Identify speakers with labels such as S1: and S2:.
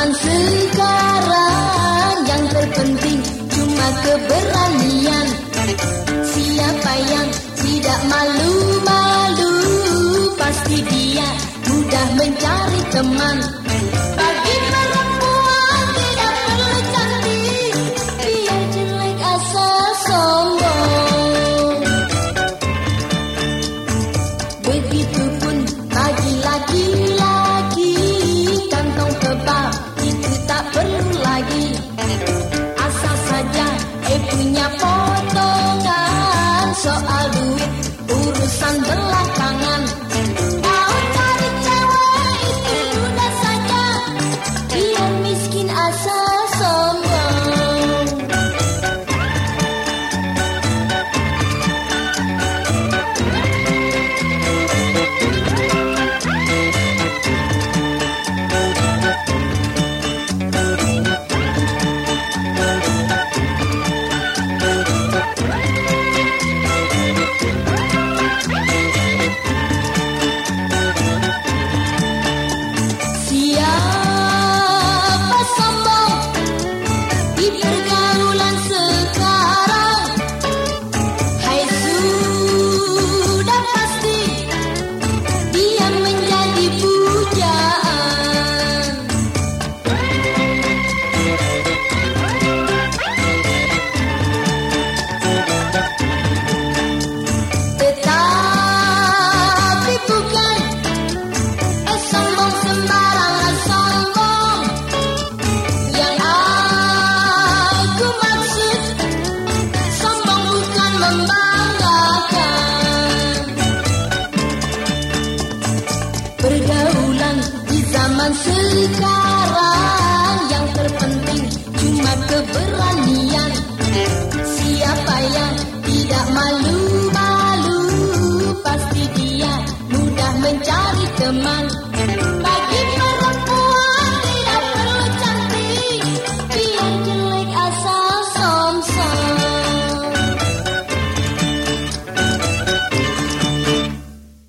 S1: zaman sekarang yang terpenting cuma keberanian. Siapa yang tidak malu-malu pasti dia mudah mencari teman. I Passa. sekarang. Yang terpenting cuma keberanian. Siapa yang tidak malu malu pasti dia mudah mencari teman.